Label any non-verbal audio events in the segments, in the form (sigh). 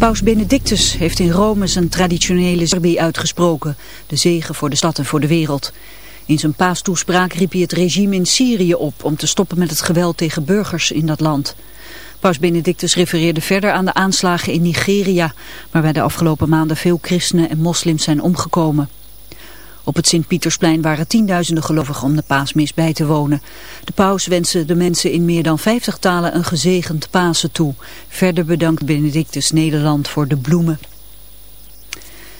Paus Benedictus heeft in Rome zijn traditionele serbi uitgesproken, de zegen voor de stad en voor de wereld. In zijn paastoespraak riep hij het regime in Syrië op om te stoppen met het geweld tegen burgers in dat land. Paus Benedictus refereerde verder aan de aanslagen in Nigeria, waarbij de afgelopen maanden veel christenen en moslims zijn omgekomen. Op het Sint-Pietersplein waren tienduizenden gelovigen om de paasmis bij te wonen. De paus wenste de mensen in meer dan 50 talen een gezegend Pasen toe. Verder bedankt Benedictus Nederland voor de bloemen.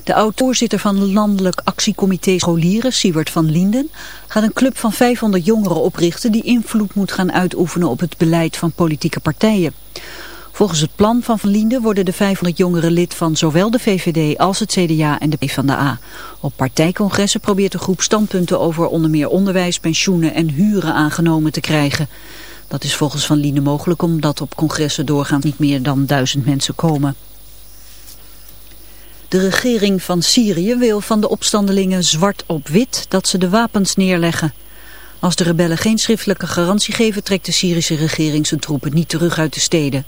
De oud-voorzitter van het Landelijk Actiecomité Scholieren, Siewert van Linden, gaat een club van 500 jongeren oprichten die invloed moet gaan uitoefenen op het beleid van politieke partijen. Volgens het plan van Van Liende worden de 500 jongeren lid van zowel de VVD als het CDA en de PvdA. Op partijcongressen probeert de groep standpunten over onder meer onderwijs, pensioenen en huren aangenomen te krijgen. Dat is volgens Van Liende mogelijk omdat op congressen doorgaans niet meer dan duizend mensen komen. De regering van Syrië wil van de opstandelingen zwart op wit dat ze de wapens neerleggen. Als de rebellen geen schriftelijke garantie geven, trekt de Syrische regering zijn troepen niet terug uit de steden.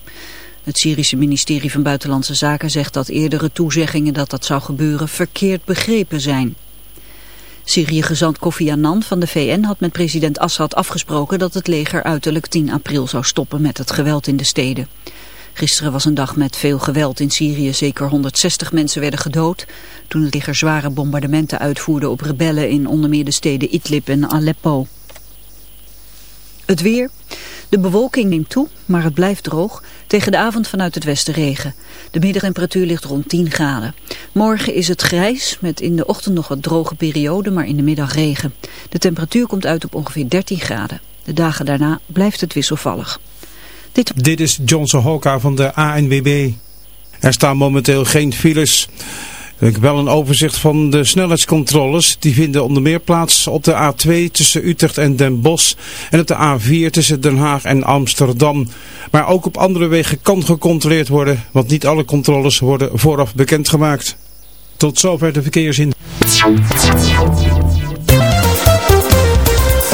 Het Syrische ministerie van Buitenlandse Zaken zegt dat eerdere toezeggingen dat dat zou gebeuren verkeerd begrepen zijn. Syrië-gezant Kofi Annan van de VN had met president Assad afgesproken dat het leger uiterlijk 10 april zou stoppen met het geweld in de steden. Gisteren was een dag met veel geweld in Syrië. Zeker 160 mensen werden gedood toen het leger zware bombardementen uitvoerde op rebellen in onder meer de steden Idlib en Aleppo. Het weer. De bewolking neemt toe, maar het blijft droog. Tegen de avond vanuit het westen regen. De middagtemperatuur ligt rond 10 graden. Morgen is het grijs, met in de ochtend nog wat droge periode, maar in de middag regen. De temperatuur komt uit op ongeveer 13 graden. De dagen daarna blijft het wisselvallig. Dit, is Johnson Hoka van de ANWB. Er staan momenteel geen files. Ik wel een overzicht van de snelheidscontroles. Die vinden onder meer plaats op de A2 tussen Utrecht en Den Bosch en op de A4 tussen Den Haag en Amsterdam. Maar ook op andere wegen kan gecontroleerd worden, want niet alle controles worden vooraf bekendgemaakt. Tot zover de verkeersin.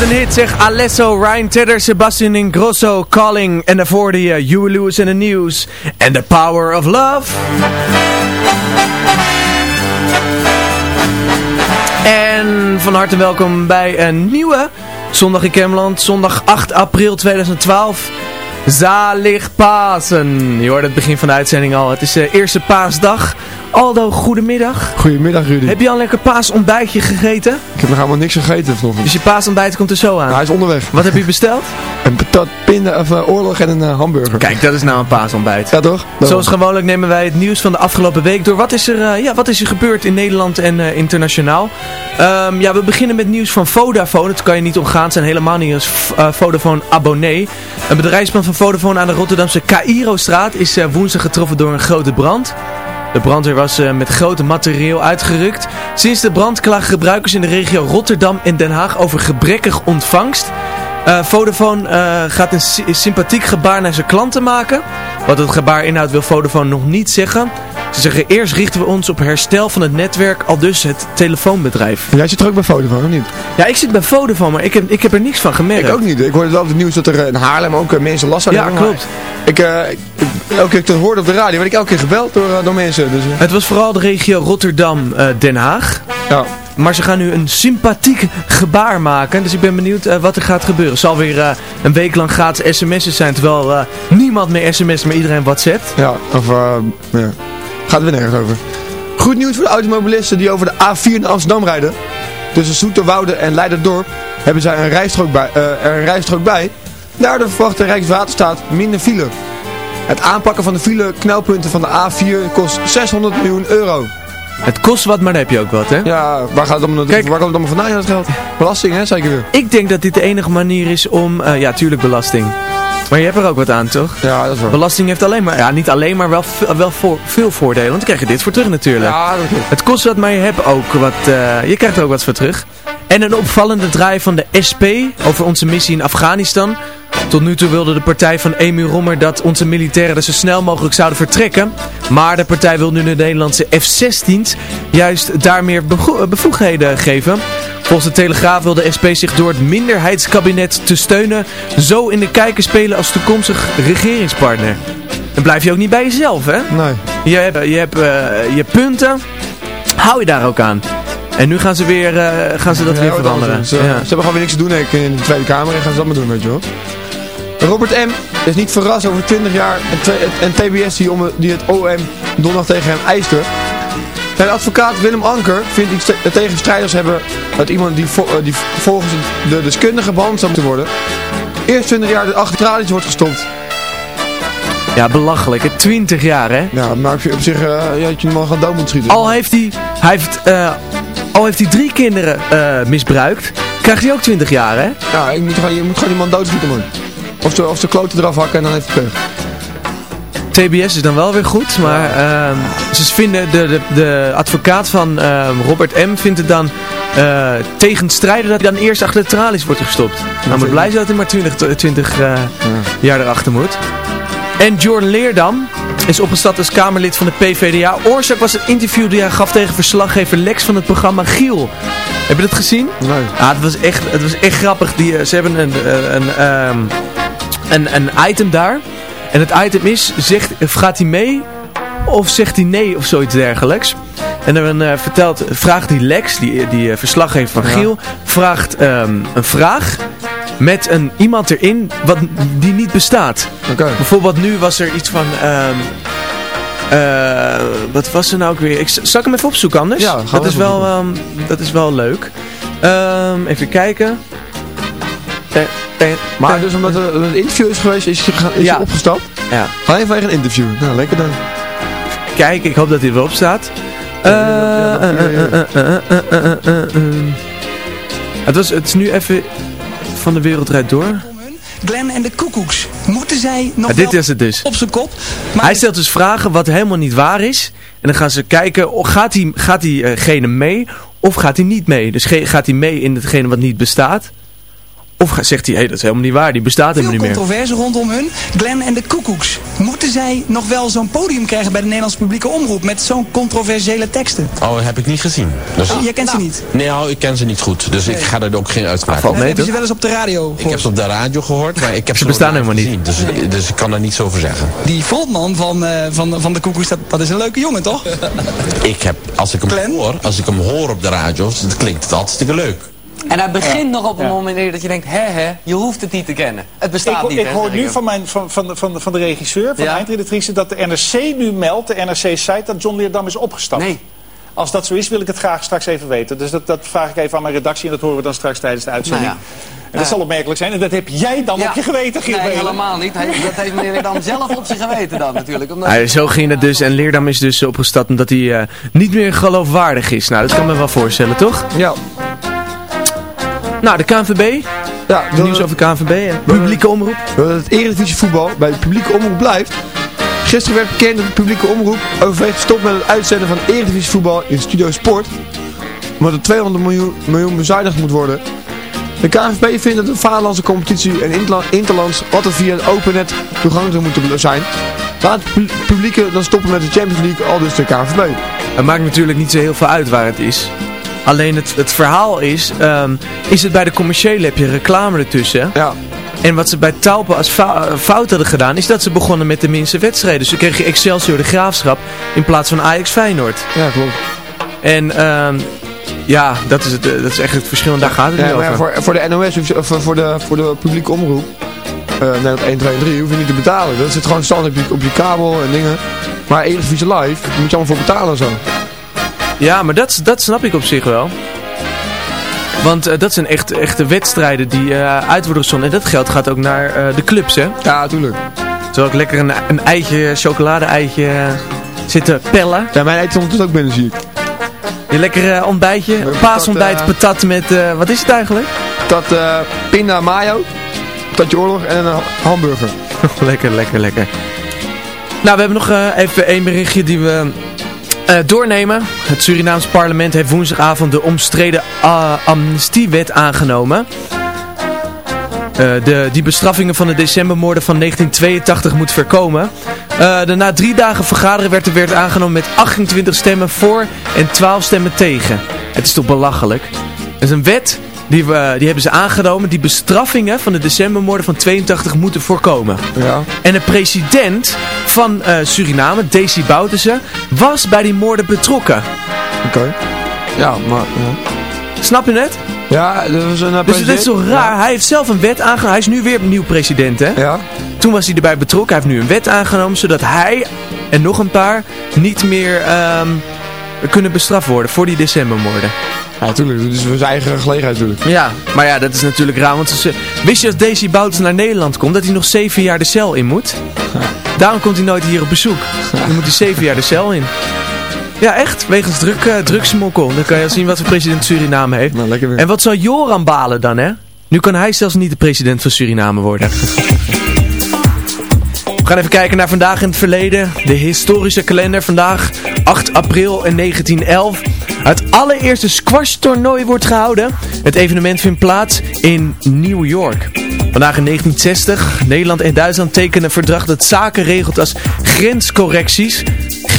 Wat een hit zeg. Alesso, Ryan Tedder, Sebastian Ingrosso, Calling. En daarvoor de uh, Lewis in the News. En The Power of Love. En van harte welkom bij een nieuwe Zondag in Kemland. Zondag 8 april 2012. Zalig Pasen. Je hoort het begin van de uitzending al. Het is de eerste paasdag. Aldo, goedemiddag. Goedemiddag Rudy. Heb je al een lekker paasontbijtje gegeten? Ik heb nog helemaal niks gegeten vanochtend. Dus je paasontbijt komt er zo aan. Hij is onderweg. Wat heb je besteld? (laughs) Een patat, pinda, of, eh, oorlog en een eh, hamburger. Kijk, dat is nou een paasontbijt. Ja toch? Zoals gewoonlijk nemen wij het nieuws van de afgelopen week door. Wat is er, eh, ja, wat is er gebeurd in Nederland en internationaal? Ehm, ja, we beginnen met nieuws van Vodafone. Dat kan je niet ontgaan. Het zijn helemaal niet als Vodafone abonnee. Een bedrijfsplan van Vodafone aan de Rotterdamse Cairo-straat is woensdag getroffen door een grote brand. De brandweer was eh, met grote materieel uitgerukt. Sinds de brand klagen gebruikers in de regio Rotterdam en Den Haag over gebrekkig ontvangst. Eh, Vodafone eh, gaat een sy- sympathiek gebaar naar zijn klanten maken. Wat het gebaar inhoudt wil Vodafone nog niet zeggen. Ze zeggen eerst richten we ons op herstel van het netwerk, al dus het telefoonbedrijf. Jij zit er ook bij Vodafone, of niet? Ja, ik zit bij Vodafone, maar ik heb, ik heb er niks van gemerkt. Ik ook niet. Ik hoorde wel op het nieuws dat er eh, in Haarlem ook mensen last hadden. Ja, klopt. Ik, ik, elke keer het hoorde op de radio, werd ik elke keer gebeld door, door mensen. Dus, Het was vooral de regio Rotterdam-Den Haag. ja. Maar ze gaan nu een sympathiek gebaar maken. Dus ik ben benieuwd eh, wat er gaat gebeuren. Het zal weer eh, een week lang gratis sms'en zijn. Terwijl eh, niemand meer sms't, maar iedereen WhatsAppt. Ja, of ja. Gaat er weer nergens over. Goed nieuws voor de automobilisten die over de A4 naar Amsterdam rijden. Tussen Zoeterwoude en Leiderdorp hebben zij een rijstrook bij. er een rijstrook bij. Daardoor verwacht de Rijkswaterstaat minder file. Het aanpakken van de file knelpunten van de A4 kost 600 miljoen euro. Het kost wat, maar dan heb je ook wat, hè? Ja, waar gaat het allemaal, Kijk. waar komt het allemaal vandaan, dat geld? Belasting, hè, zeker weer. Ik denk dat dit de enige manier is om... eh, ja, tuurlijk belasting. Maar je hebt er ook wat aan, toch? Ja, dat is waar. Belasting heeft alleen maar... Ja, niet alleen, maar wel, wel voor, veel voordelen. Want dan krijg je dit voor terug natuurlijk. Ja, dat klopt. Het kost wat, maar je hebt ook wat... eh, je krijgt er ook wat voor terug. En een opvallende draai van de SP over onze missie in Afghanistan. Tot nu toe wilde de partij van Emu Rommer dat onze militairen er zo snel mogelijk zouden vertrekken. Maar de partij wil nu de Nederlandse F-16's juist daar meer bego- bevoegdheden geven. Volgens de Telegraaf wil de SP zich door het minderheidskabinet te steunen zo in de kijker spelen als toekomstig regeringspartner. Dan blijf je ook niet bij jezelf, hè? Nee. Je hebt, je hebt eh, je punten, hou je daar ook aan. En nu gaan ze, weer, eh, gaan ze dat Ja, weer veranderen. Ze, Ja. ze hebben gewoon weer niks te doen ik, in de Tweede Kamer en gaan ze dat maar doen, weet je wel. Robert M. is niet verrast over 20 jaar en, TBS die, om, die het OM donderdag tegen hem eiste. Zijn advocaat Willem Anker vindt iets te- tegenstrijders hebben dat iemand die, vo- eh, die volgens de deskundige behandeld zou moeten worden. Eerst 20 jaar achter tralies wordt gestopt. ja, belachelijk. hè. 20 jaar, hè? Ja, maar op, op zich uh, ja, had je hem al gaan dood moeten schieten. Al heeft hij, hij heeft, eh, al heeft hij drie kinderen misbruikt, krijgt hij ook 20 jaar, hè? Ja, je moet, gewoon, je moet gewoon iemand doodschieten, man. Of de, of de kloten eraf hakken en dan heeft hij pech. TBS is dan wel weer goed, maar ehm, ze vinden, de, de, de advocaat van ehm, Robert M. vindt het dan eh, tegenstrijden dat hij dan eerst achter de tralies wordt gestopt. Nou, moet blij zijn dat hij maar 20, to- 20 eh, jaar erachter moet. En Jordan Leerdam is opgestapt als Kamerlid van de PVDA. Oorzaak was het interview die hij gaf tegen verslaggever Lex van het programma Giel. Heb je dat gezien? Nee. Ja, het was echt, het was echt grappig. Die, eh, ze hebben een, een, ehm, een, een item daar. En het item is, zegt, gaat hij mee of zegt hij nee of zoiets dergelijks. En dan eh, vertelt, vraagt die Lex, die, die eh, verslaggever van Giel, vraagt ehm, een vraag met een, iemand erin wat, die niet bestaat. Oké. Bijvoorbeeld nu was er iets van... ehm, eh, wat was er nou ook weer? Ik, zal ik hem even opzoeken anders? Ja, dat, is wel, ehm, dat is wel leuk. Even kijken. Maar dus omdat er een interview is geweest, is je opgestapt? Ja. je vanwege een interview. Nou, lekker dan. Kijk, ik hoop dat hij erop staat. Het, was, het is nu even van de wereld rijdt door. Glenn en de Koekoeks. Moeten zij nog ja, dus. op zijn kop? Maar hij dus- stelt dus vragen wat helemaal niet waar is. En dan gaan ze kijken, gaat, die, gaat diegene eh, mee of gaat hij niet mee? Dus gaat hij mee in hetgene wat niet bestaat? Of zegt hij, hé, dat is helemaal niet waar, die bestaat veel helemaal niet meer. controverse rondom hun. Glenn en de Koekoeks. Moeten zij nog wel zo'n podium krijgen bij de Nederlandse publieke omroep met zo'n controversiële teksten? Oh, heb ik niet gezien. Dus, Jij kent ze niet. nee, nou, ik ken ze niet goed. Dus ik ga er ook geen uitspraak over. heb je ze wel eens op de radio Ik heb gehoord? ze op de radio gehoord, maar ik heb Ze nog bestaan helemaal niet. gezien. Dus, dus ik kan er niets over zeggen. Die frontman van, eh, van, van de Koekoeks, dat, dat is een leuke jongen, toch? Ik heb, als ik hem Glenn? hoor, als ik hem hoor op de radio, dan klinkt het hartstikke leuk. En hij begint nog op een moment dat je denkt, hè hè, je hoeft het niet te kennen. Het bestaat Ik, niet. ik hè, hoor nu van, mijn, van, van, de- van, de- van de regisseur, van Ja. de eindredactrice, dat de NRC nu meldt, de NRC-site, dat John Leerdam is opgestapt. Nee. Als dat zo is, wil ik het graag straks even weten. Dus dat, dat vraag ik even aan mijn redactie en dat horen we dan straks tijdens de uitzending. Nou En dat zal opmerkelijk zijn. En dat heb jij dan Ja. op je geweten, Geert Nee, helemaal niet. Hij, dat heeft meneer Leerdam (laughs) zelf op zich geweten dan natuurlijk. Omdat... Zo ging het dus en Leerdam is dus opgestapt omdat hij eh, niet meer geloofwaardig is. Nou, dat kan me wel voorstellen, toch? Ja. Nou, de KNVB. Ja, wil- Nieuws over KNVB en publieke omroep. dat het Eredivisie voetbal bij de publieke omroep blijft. Gisteren werd bekend dat de publieke omroep overweegt te stoppen met het uitzenden van Eredivisie voetbal in Studio Sport. Omdat er 200 miljoen, miljoen bezuinigd moet worden. De KNVB vindt dat de vaderlandse competitie en interla- interlands altijd via het open net toegankelijk moeten zijn. Laat het pu- publieke dan stoppen met de Champions League, al dus de KNVB. Het maakt natuurlijk niet zo heel veel uit waar het is. Alleen het, het verhaal is, ehm, is het bij de commerciële heb je reclame ertussen. Ja. En wat ze bij Talpa als eh, fout hadden gedaan, is dat ze begonnen met de minste wedstrijden. Dus dan kreeg je Excelsior de Graafschap in plaats van Ajax Feyenoord. Ja, klopt. En ehm, ja, dat is, het, eh, dat is echt het verschil en daar gaat het Ja, nu maar ja, over. voor, voor de NOS, of voor de, voor de publieke omroep, eh Nederland 1, 2 en 3, hoef je niet te betalen. Dat zit gewoon standaard op je, op je kabel en dingen. Maar Eredivisie Live, daar moet je allemaal voor betalen en zo. Ja, maar dat, dat snap ik op zich wel. Want eh, dat zijn echt, echte wedstrijden die eh, uit worden gezonden. En dat geld gaat ook naar eh, de clubs, hè? Ja, natuurlijk. Terwijl ik lekker een, een eitje, chocolade-eitje eh, zitten pellen. Ja, mijn stond dus ook binnen, zie ik. Je lekker ontbijtje, paasontbijt, patat met, wat is het eigenlijk? Dat pinda mayo, tatje oorlog en een ha- hamburger. (laughs) lekker, lekker, lekker. Nou, we hebben nog even één berichtje die we Eh, doornemen. Het Surinaams parlement heeft woensdagavond de omstreden uh, amnestiewet aangenomen. Uh, de, die bestraffingen van de decembermoorden van 1982 moet voorkomen. De na drie dagen vergaderen werd de wet aangenomen met 28 stemmen voor en 12 stemmen tegen. Het is toch belachelijk. Het is een wet die, we, die hebben ze aangenomen. Die bestraffingen van de decembermoorden van 82 moeten voorkomen. Ja. En de president van uh, Suriname, Desi Bouterse, was bij die moorden betrokken. Oké. Okay. Ja, maar... Ja. Snap je het? Ja, dat was een Dus het is zo raar. Ja. Hij heeft zelf een wet aangenomen. Hij is nu weer nieuw president, hè? Ja. Toen was hij erbij betrokken. Hij heeft nu een wet aangenomen, zodat hij en nog een paar niet meer um, kunnen bestraft worden voor die decembermoorden. Ja, natuurlijk. Dat is voor zijn eigen gelegenheid natuurlijk. Ja, maar ja, dat is natuurlijk raar. Want ze, wist je als Daisy Bouts naar Nederland komt, dat hij nog zeven jaar de cel in moet? Ja. Daarom komt hij nooit hier op bezoek. Dan moet hij zeven jaar de cel in. Ja, echt. Wegens druk, uh, drugsmokkel. Dan kan je zien wat voor president Suriname heeft. Nou. En wat zou Joran balen dan, hè? Nu kan hij zelfs niet de president van Suriname worden. Gaan even kijken naar vandaag in het verleden. De historische kalender. Vandaag 8 april in 1911. Het allereerste squash-toernooi wordt gehouden. Het evenement vindt plaats in New York. Vandaag in 1960. Nederland en Duitsland tekenen een verdrag dat zaken regelt als grenscorrecties,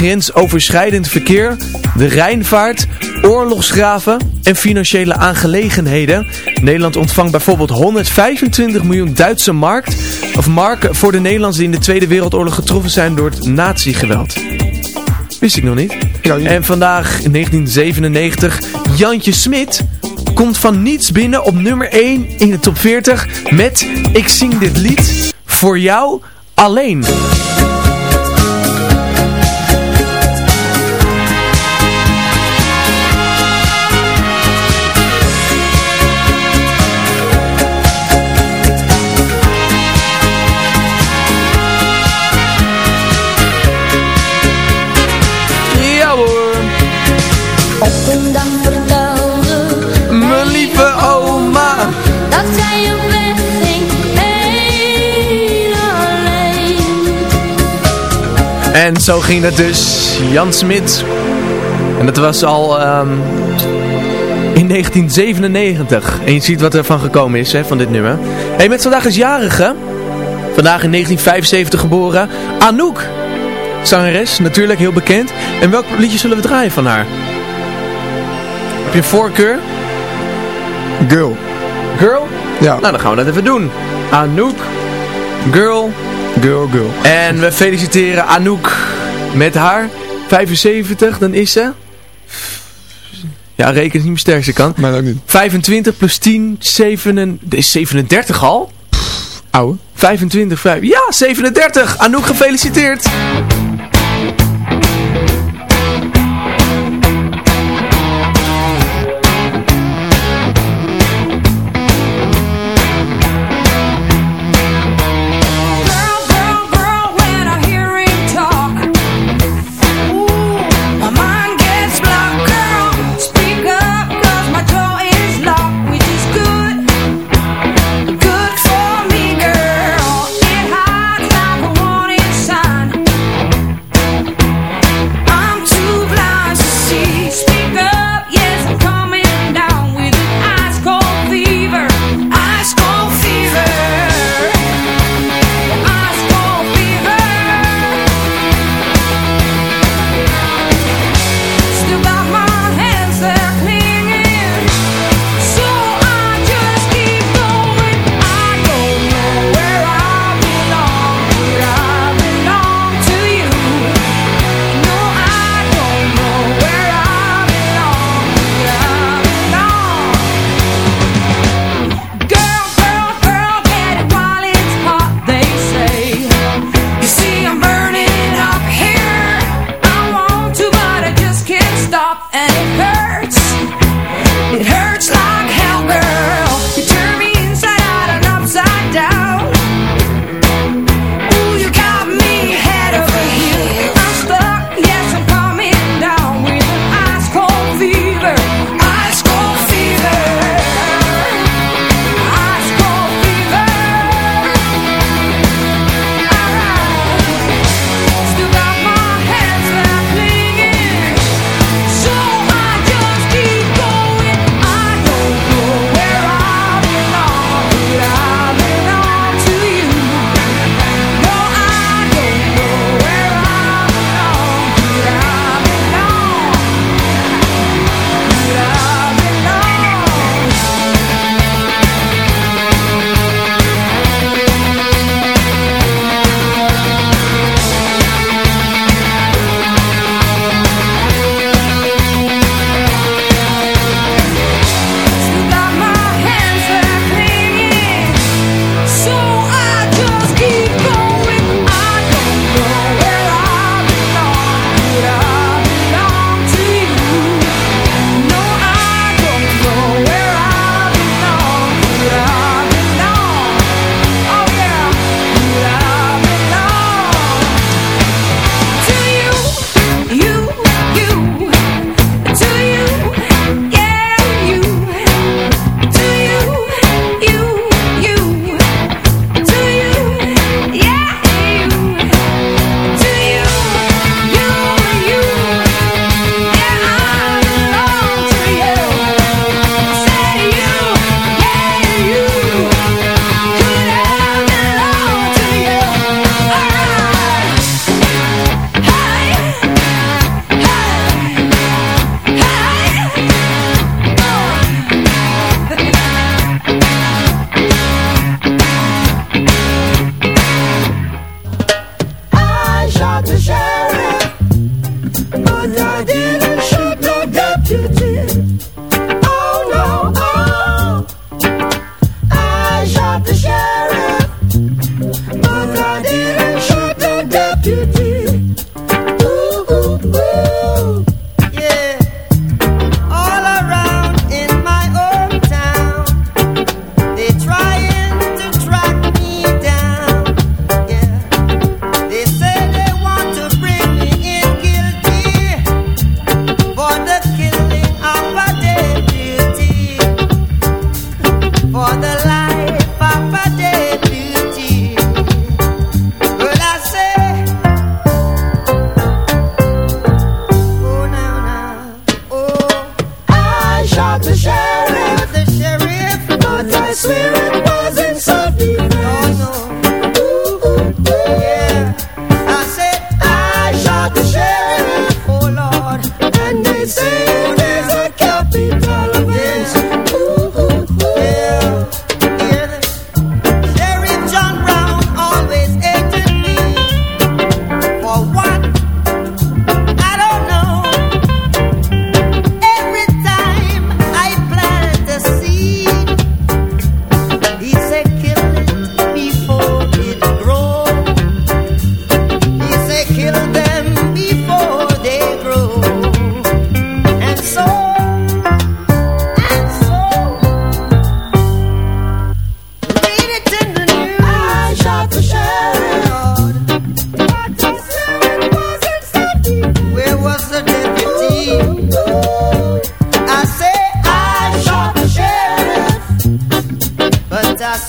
grensoverschrijdend verkeer, de Rijnvaart, oorlogsgraven en financiële aangelegenheden. Nederland ontvangt bijvoorbeeld 125 miljoen Duitse markt, of marken voor de Nederlanders die in de Tweede Wereldoorlog getroffen zijn door het nazi-geweld. Wist ik nog niet. En vandaag in 1997, Jantje Smit komt van niets binnen op nummer 1 in de top 40 met Ik zing dit lied voor jou alleen. En zo ging het dus. Jan Smit. En dat was al ehm, in 1997. En je ziet wat er van gekomen is, hè, van dit nummer. hey, met vandaag is jarige. Vandaag in 1975 geboren. Anouk. Zangeres, natuurlijk heel bekend. En welk liedje zullen we draaien van haar? Heb je een voorkeur? Girl. Girl? Ja. Nou, dan gaan we dat even doen. Anouk. Girl. Girl, girl. En we feliciteren Anouk met haar 75, dan is ze... Ja, reken is niet mijn sterkste kant. Maar ook niet. 25 plus 10, 7, is 37 al? Ouwe. 25, 5. Ja, 37. Anouk gefeliciteerd.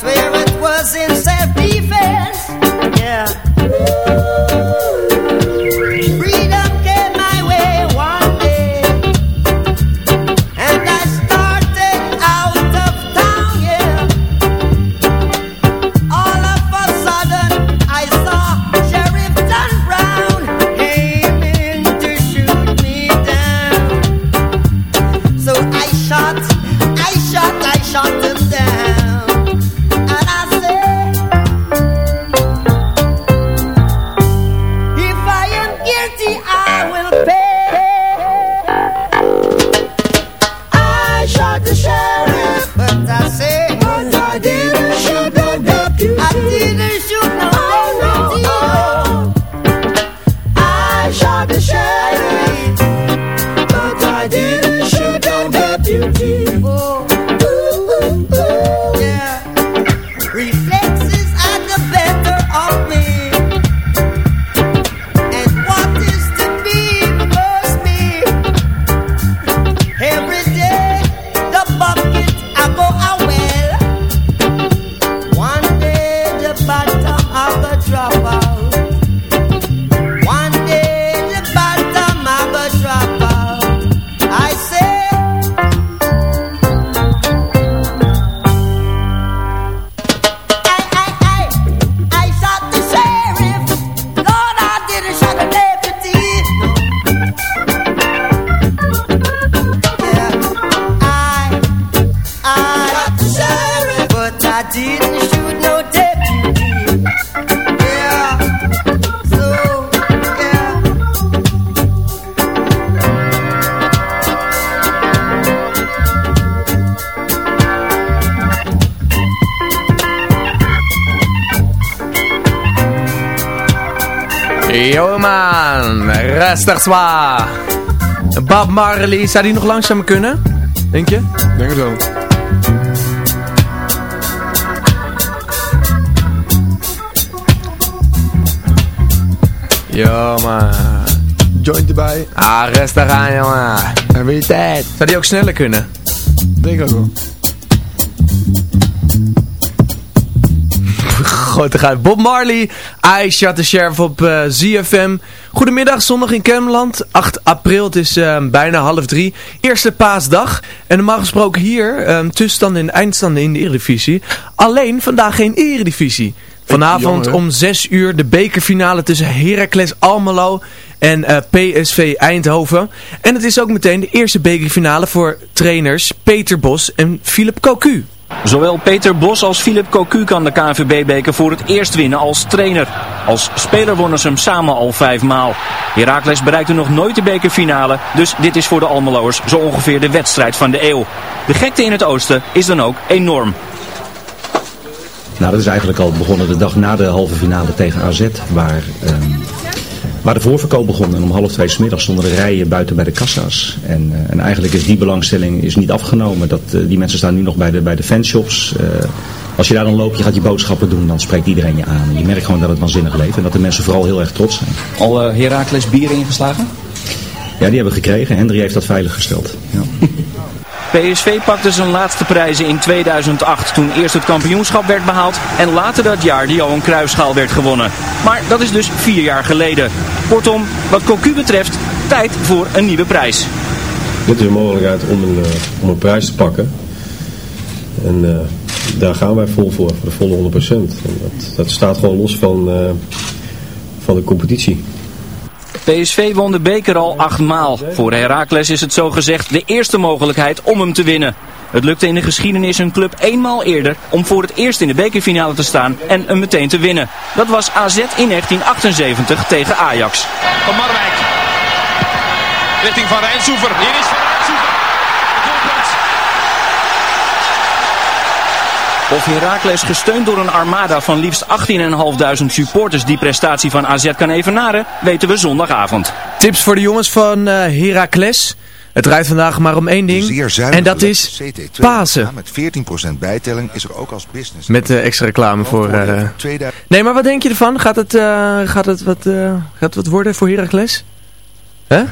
Sheriff. Yo man, rustig zwaar. Bob Marley, zou die nog langzamer kunnen? Denk je? Denk het wel. Yo man. Joint erbij. Ah, rustig aan jongen. En weer tijd. Zou die ook sneller kunnen? Denk ik ook wel. Bob Marley, I Shot the Sheriff op eh, ZFM. Goedemiddag, zondag in Kemland. 8 april, het is eh, bijna half drie. Eerste paasdag. En normaal gesproken hier, um, tussenstanden en eindstanden in de Eredivisie. Alleen vandaag geen Eredivisie. Vanavond om 6 uur de bekerfinale tussen Heracles Almelo en PSV Eindhoven. En het is ook meteen de eerste bekerfinale voor trainers Peter Bos en Philip Cocu. Zowel Peter Bos als Philip Cocu kan de KNVB-beker voor het eerst winnen als trainer. Als speler wonnen ze hem samen al vijf maal. Heracles bereikte nog nooit de bekerfinale, dus dit is voor de Almeloers zo ongeveer de wedstrijd van de eeuw. De gekte in het oosten is dan ook enorm. Nou, dat is eigenlijk al begonnen de dag na de halve finale tegen AZ, waar, ehm, waar de voorverkoop begon. En om half twee 's middags stonden de rijen buiten bij de kassa's. En, eh, en eigenlijk is die belangstelling is niet afgenomen. Dat, eh, die mensen staan nu nog bij de, bij de fanshops. Eh, als je daar dan loopt, je gaat je boodschappen doen, dan spreekt iedereen je aan. En je merkt gewoon dat het waanzinnig leeft en dat de mensen vooral heel erg trots zijn. Al uh, Heracles bier ingeslagen? Ja, die hebben we gekregen. Hendry heeft dat veilig gesteld. Ja. (laughs) PSV pakte zijn laatste prijzen in 2008 toen eerst het kampioenschap werd behaald en later dat jaar de Johan Cruijffschaal werd gewonnen. Maar dat is dus vier jaar geleden. Kortom, wat Cocu betreft, tijd voor een nieuwe prijs. Dit is een mogelijkheid om een, eh, om een prijs te pakken. En eh, daar gaan wij vol voor, voor de volle 100%. En dat, dat staat gewoon los van, eh, van de competitie. PSV won de beker al achtmaal. Voor Heracles is het zogezegd de eerste mogelijkheid om hem te winnen. Het lukte in de geschiedenis een club eenmaal eerder om voor het eerst in de bekerfinale te staan en hem meteen te winnen. Dat was AZ in 1978 tegen Ajax. Van Marwijk. Richting Van Rijnsoever. Hier is Rijnsoever. Doelpunt. Of Heracles gesteund door een armada van liefst 18.500 supporters die prestatie van AZ kan evenaren, weten we zondagavond. Tips voor de jongens van eh Heracles. Het draait vandaag maar om één ding. Zeer En dat is CT2 Pasen. Met 14% bijtelling is er ook als business. Met eh, extra reclame voor... eh, 2000 Nee, maar wat denk je ervan? Gaat het, eh, gaat het, wat, eh, gaat het wat worden voor Heracles?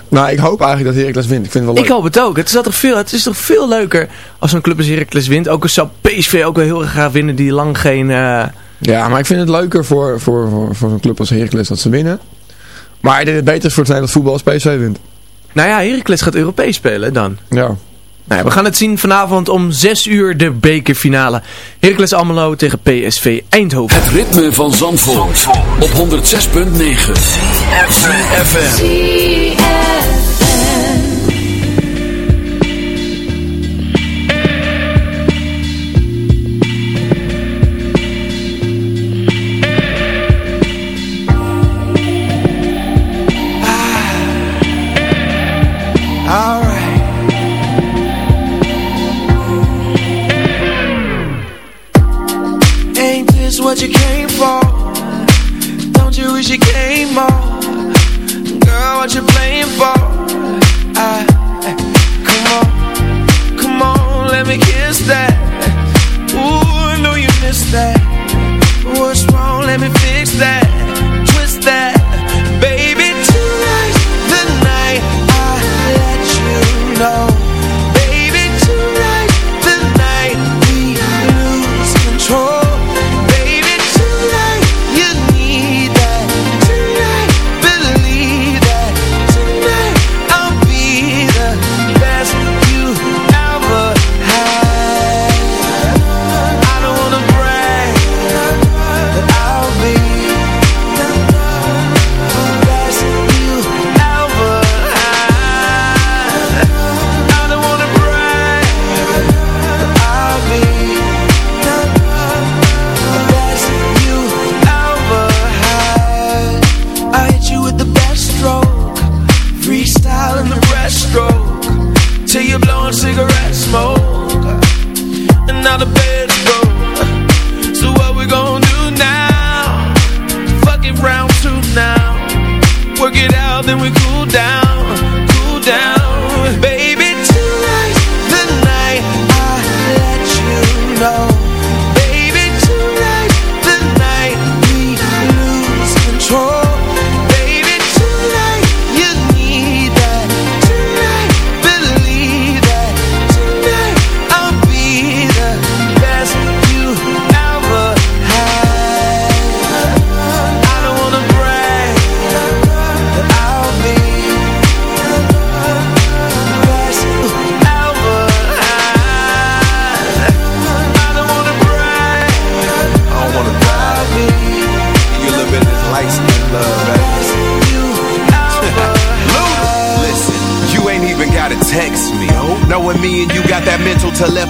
Nou, ik hoop eigenlijk dat Heracles wint. Ik vind het wel Ik leuk. hoop het ook. Het is, toch veel, het is toch veel leuker als zo'n club als Heracles wint. Ook al zou PSV ook wel heel erg graag winnen die lang geen... eh, Ja, maar ik vind het leuker voor, voor, voor, voor zo'n club als Heracles dat ze winnen. Maar ik dat het beter is voor het Nederlands voetbal als PSV wint. Nou ja, Heracles gaat Europees spelen dan. Ja. Nou ja, we gaan het zien vanavond om 6 uur de bekerfinale. Heracles Almelo tegen PSV Eindhoven. Het ritme van Zandvoort, op 106.9 FM.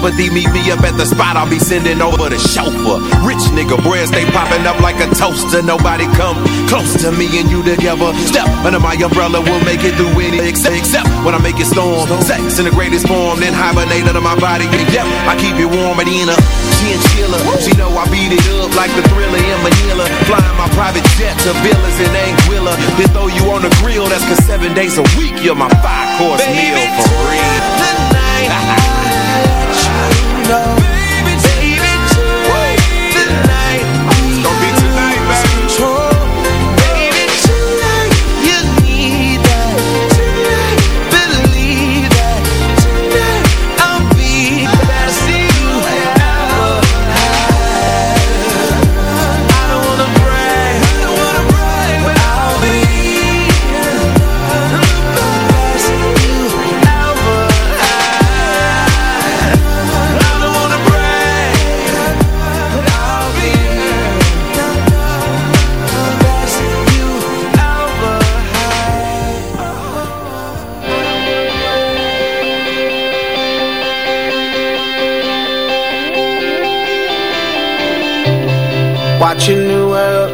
Telepathy, meet me up at the spot. I'll be sending over the chauffeur. Rich nigga bread stay popping up like a toaster. Nobody come close to me and you together. Step under my umbrella, we'll make it through any except, except when I make it storm. Sex in the greatest form, then hibernate under my body. Yep, I keep it warm, Medina. Chinchilla, she know I beat it up like the thriller in Manila. Flying my private jet to villas in Anguilla. Then throw you on the grill, that's cause seven days a week you're my five course meal for real. I'll (laughs) know. Watching the world.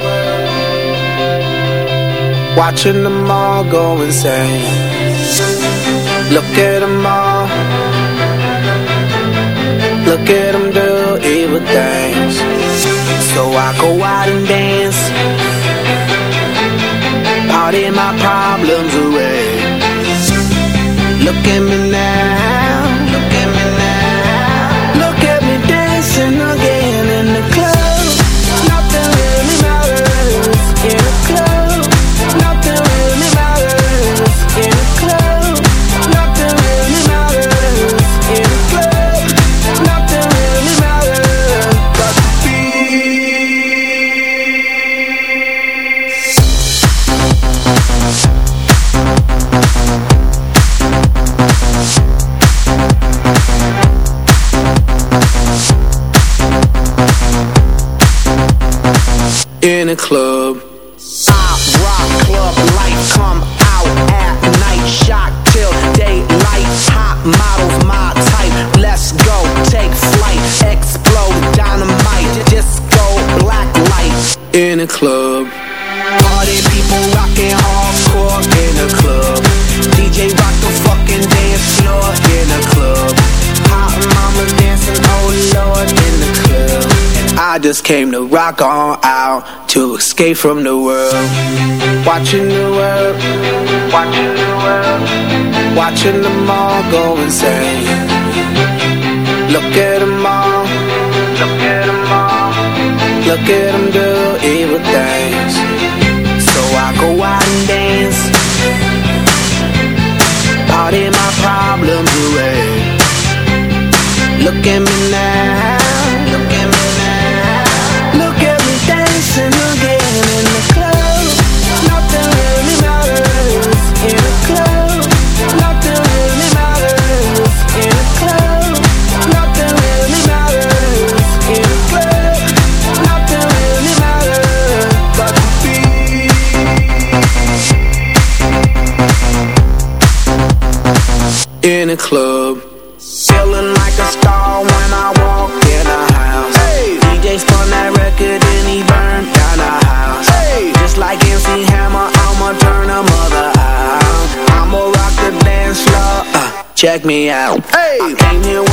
Watching them all go insane. Look at them all. Look at them do evil things. So I go out and dance. Party my problems away. Look at me now. just came to rock on out To escape from the world. Watching the world Watching the world Watching them all go insane. Look at them all Look at them all Look at them do evil things. So I go out and dance Party my problems away. Look at me now me out. Hey.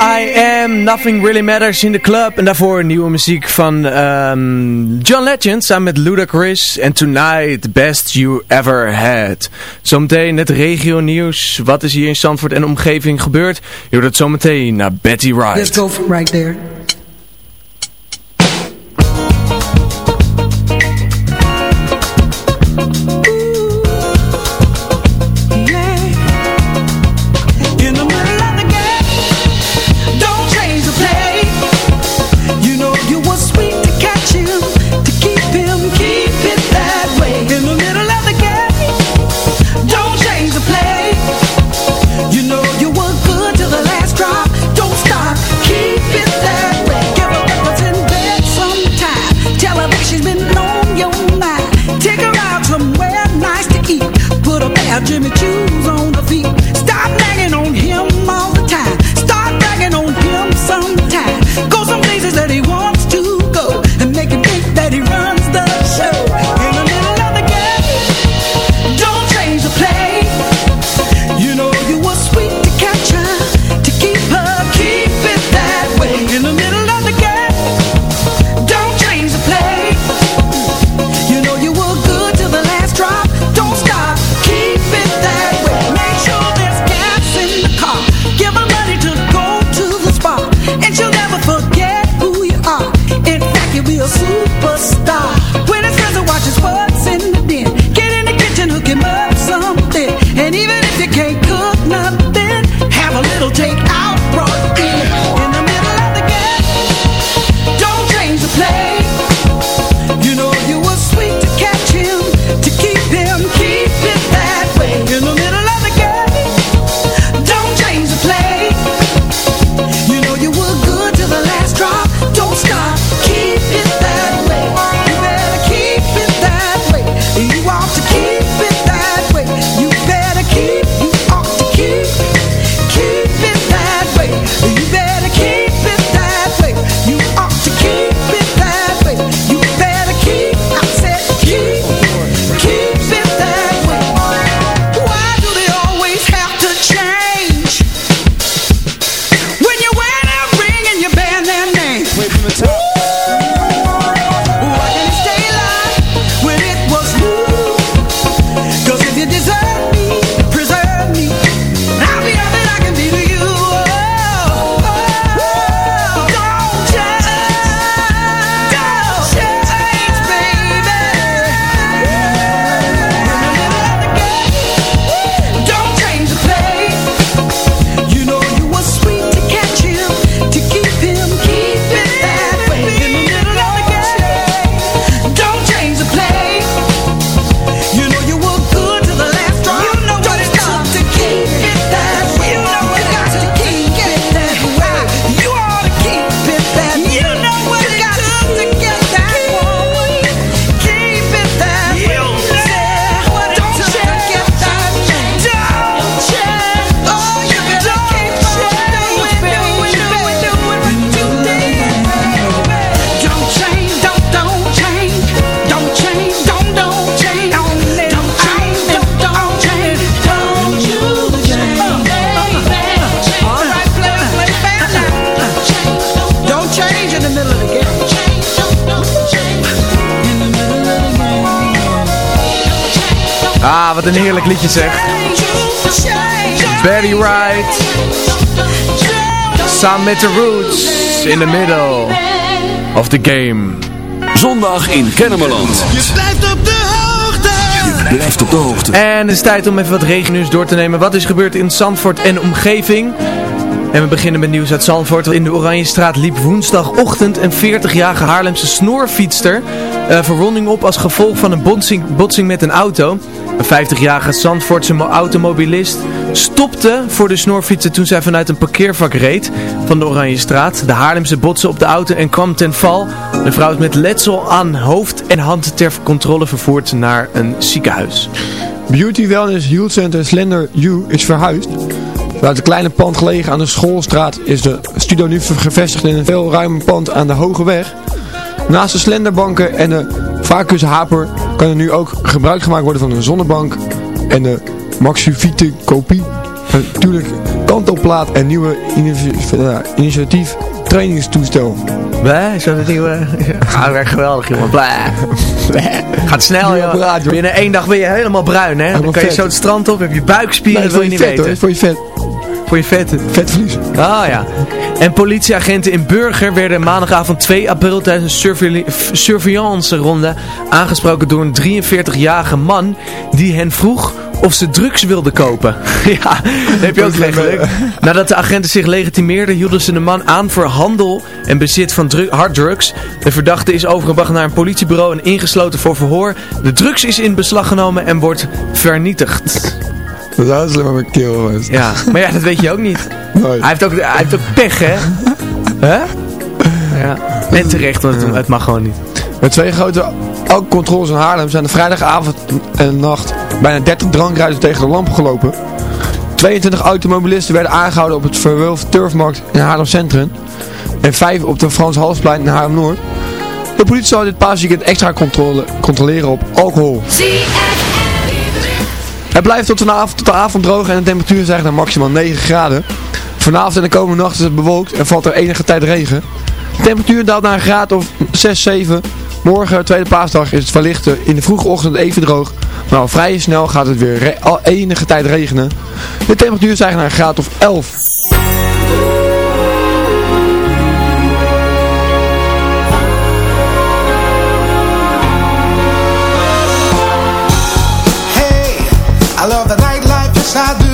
I Am, Nothing Really Matters in the Club. En daarvoor nieuwe muziek van um, John Legend samen met Ludacris. En Tonight, the Best You Ever Had. Zometeen het regio nieuws. Wat is hier in Zandvoort en omgeving gebeurd? Je hoort het zometeen naar Betty Wright. Let's go right there. The Roots. In the middle of the game. Zondag in Kennemerland. Je blijft op de hoogte. Je blijft op de hoogte. En het is tijd om even wat regennieuws door te nemen. Wat is gebeurd in Zandvoort en omgeving? En we beginnen met nieuws uit Zandvoort. In de Oranjestraat liep woensdagochtend een 40-jarige Haarlemse snoorfietster uh, verwonding op als gevolg van een botsing, botsing met een auto. Een 50-jarige Zandvoortse automobilist stopte voor de snoorfietser toen zij vanuit een parkeervak reed van de Oranjestraat. De Haarlemse botste op de auto en kwam ten val. De vrouw is met letsel aan hoofd en hand ter controle vervoerd naar een ziekenhuis. Beauty Wellness Health Center Slender U is verhuisd. Vanuit een kleine pand gelegen aan de schoolstraat is de studio nu gevestigd in een veel ruimer pand aan de Hoge Weg. Naast de slenderbanken en de vacuumhaper kan er nu ook gebruik gemaakt worden van een zonnebank en de Maxuvite kopie. Natuurlijk kantelplaat en nieuwe initiatief trainingstoestel. Blij, is dat (laughs) het nieuwe? Ja, werkt geweldig jongen. Blij. Gaat snel joh. Binnen één dag ben je helemaal bruin hè. Dan kan je zo het strand op, heb je buikspieren, dat wil je niet vet, weten. Hoor, voor je vet. Voor je vet. Vetverlies. Ah ja. En politieagenten in Burger werden maandagavond 2 april tijdens een surveillance ronde aangesproken door een 43-jarige man die hen vroeg of ze drugs wilden kopen. (laughs) ja, dat heb je ook geluk. Nadat de agenten zich legitimeerden, hielden ze de man aan voor handel en bezit van harddrugs. De verdachte is overgebracht naar een politiebureau en ingesloten voor verhoor. De drugs is in beslag genomen en wordt vernietigd. Dat is alleen maar mijn keel geweest. Ja, maar ja, dat weet je ook niet. Hij, heeft ook, hij heeft ook pech, hè? Hè? Ja. En terecht, want het, het mag gewoon niet. Met twee grote alcoholcontroles in Haarlem zijn de vrijdagavond en nacht bijna 30 drankrijders tegen de lamp gelopen. 22 automobilisten werden aangehouden op het Verwulf Turfmarkt in Haarlem Centrum. En 5 op de Frans Halsplein in Haarlem Noord. De politie zal dit paasweekend extra controle, controleren op alcohol. Het blijft tot, vanavond, tot de avond droog en de temperatuur stijgt naar maximaal 9 graden. Vanavond en de komende nacht is het bewolkt en valt er enige tijd regen. De temperatuur daalt naar een graad of 6, 7. Morgen, tweede paasdag, is het verlicht in de vroege ochtend even droog. Maar al vrij snel gaat het weer al enige tijd regenen. De temperatuur stijgt naar een graad of 11. passado.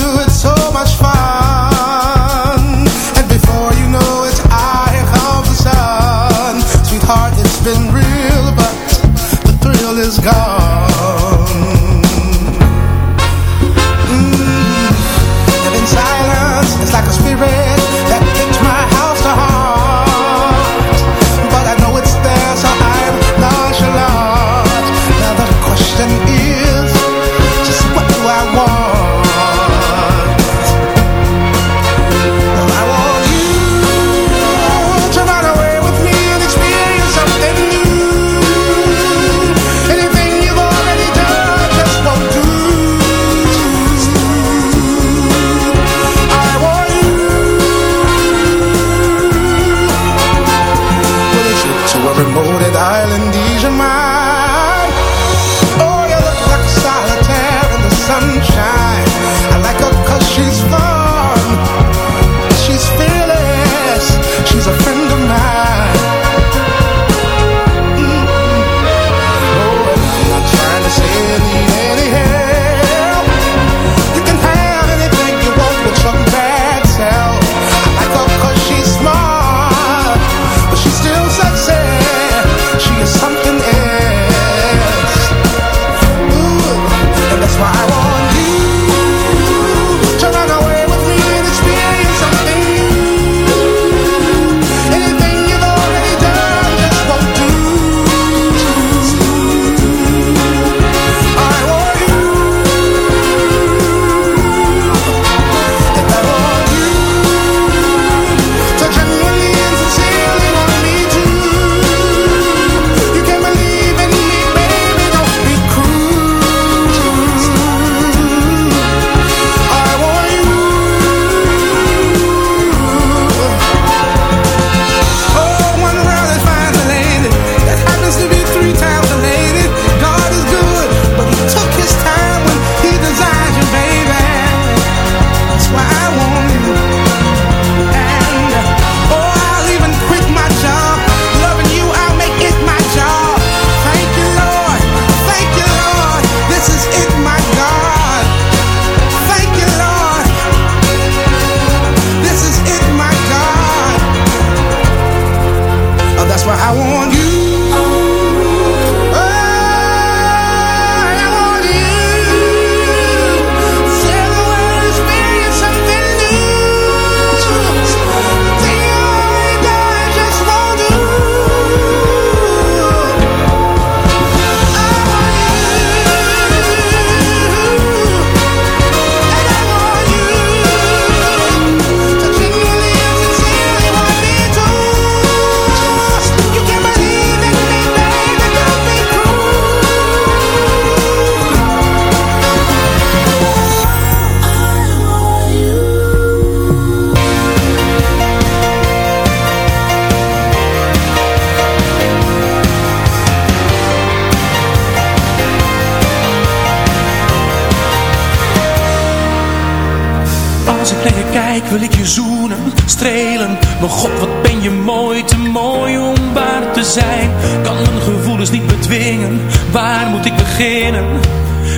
Maar god wat ben je mooi, te mooi om waar te zijn Kan mijn gevoelens niet bedwingen, waar moet ik beginnen?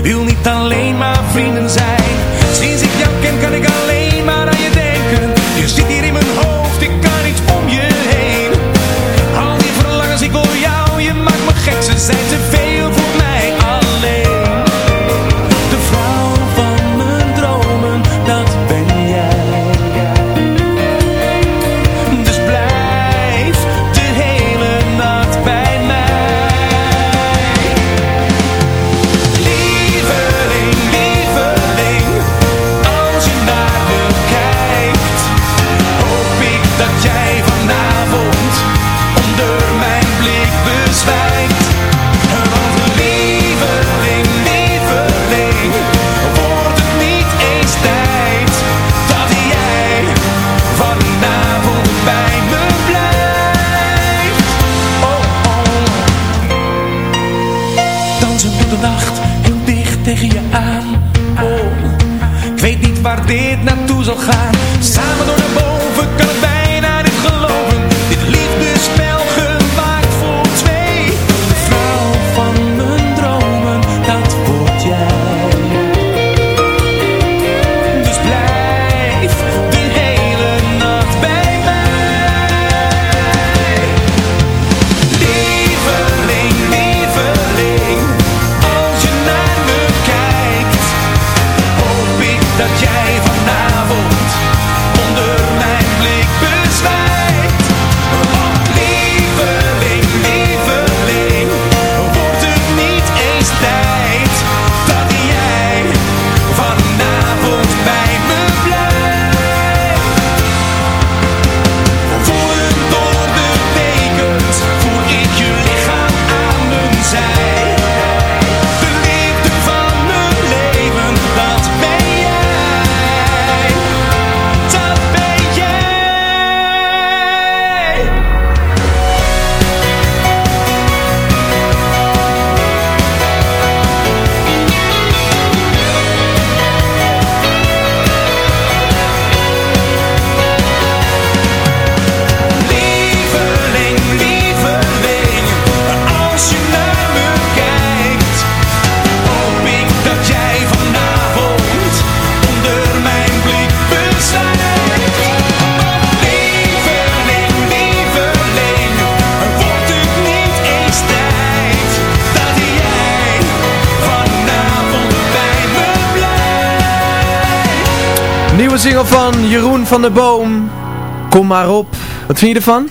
Wil niet alleen maar van der Boom. Kom maar op. Wat vind je ervan?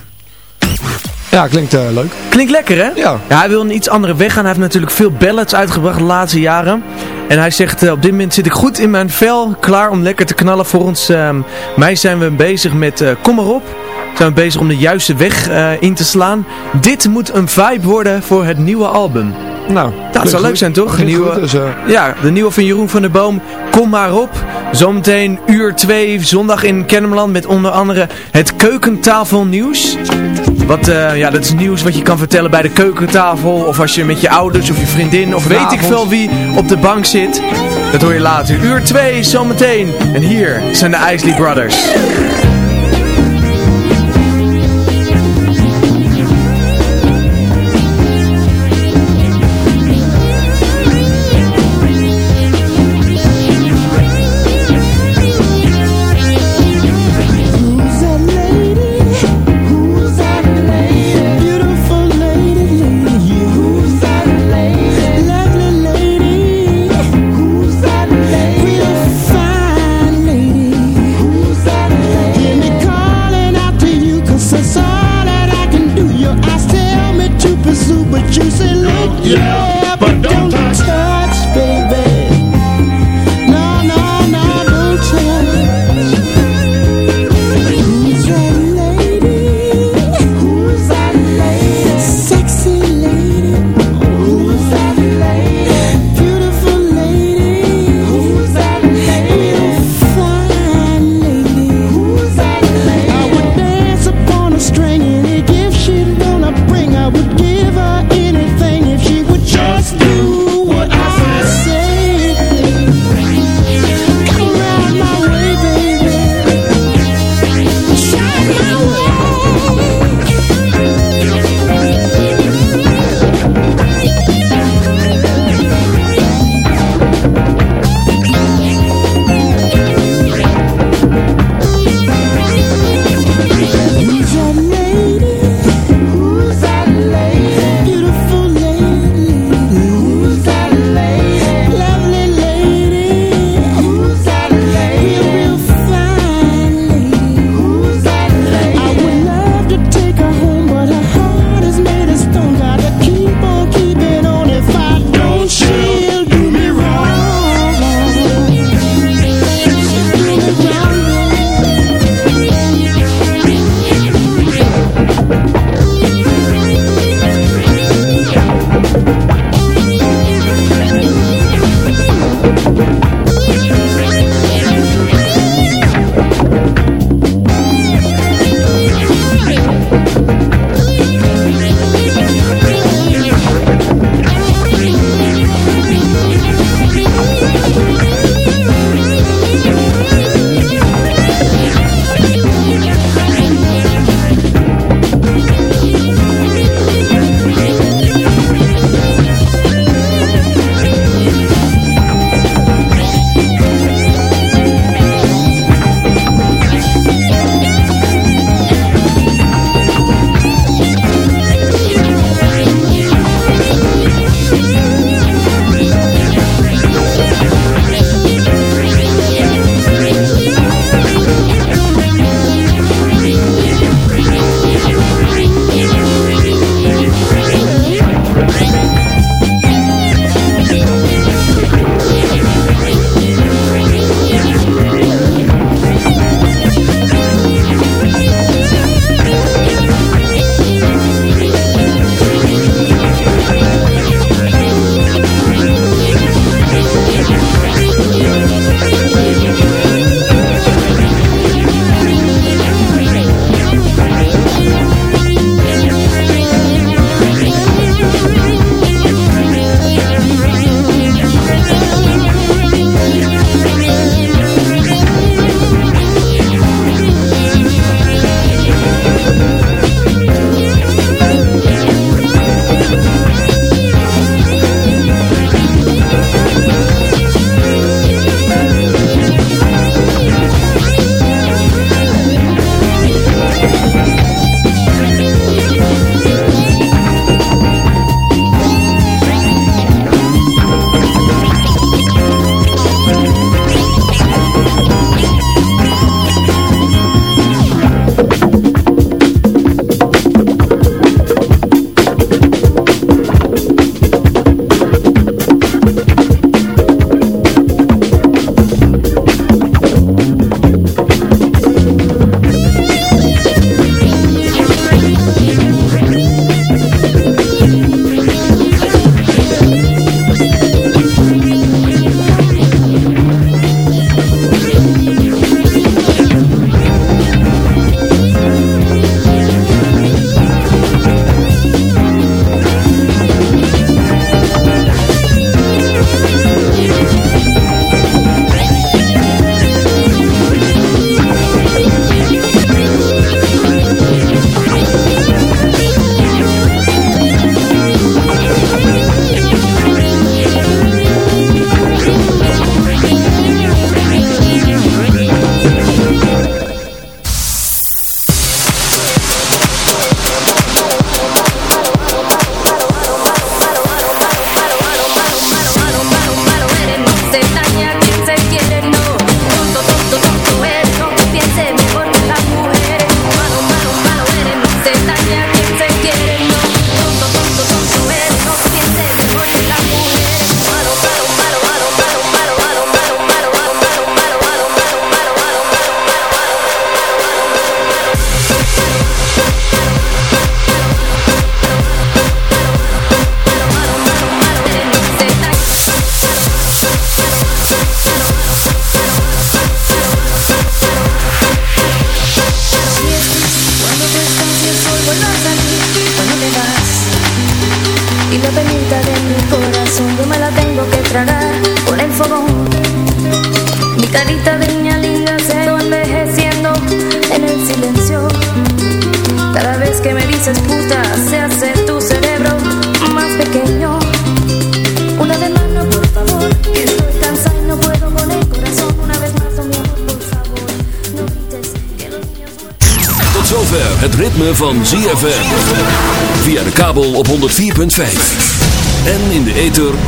Ja, klinkt eh, leuk. Klinkt lekker, hè? Ja. Hij wil een iets andere weg gaan. Hij heeft natuurlijk veel ballads uitgebracht de laatste jaren. En hij zegt, eh, op dit moment zit ik goed in mijn vel. Klaar om lekker te knallen. Volgens ehm, mij zijn we bezig met eh, Kom maar op. Zijn we bezig om de juiste weg in te slaan. Dit moet een vibe worden voor het nieuwe album. Nou, dat zou leuk zijn toch? Klinkt nieuwe, dus, eh, Ja, de nieuwe van Jeroen van der Boom. Kom maar op. Zometeen uur 2 zondag in Kennemerland met onder andere het keukentafelnieuws. Wat, eh, ja, dat is nieuws wat je kan vertellen bij de keukentafel. Of als je met je ouders of je vriendin of weet ik veel wie op de bank zit. Dat hoor je later. Uur 2 zometeen. En hier zijn de Isley Brothers.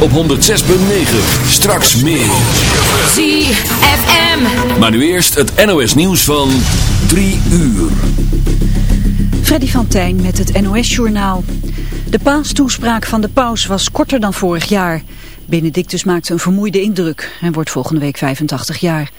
Op 106.9. Straks meer. ZFM. Maar nu eerst het NOS nieuws van 3 uur. Freddy van Tijn met het NOS-journaal. De paastoespraak van de paus was korter dan vorig jaar. Benedictus maakte een vermoeide indruk en wordt volgende week 85 jaar.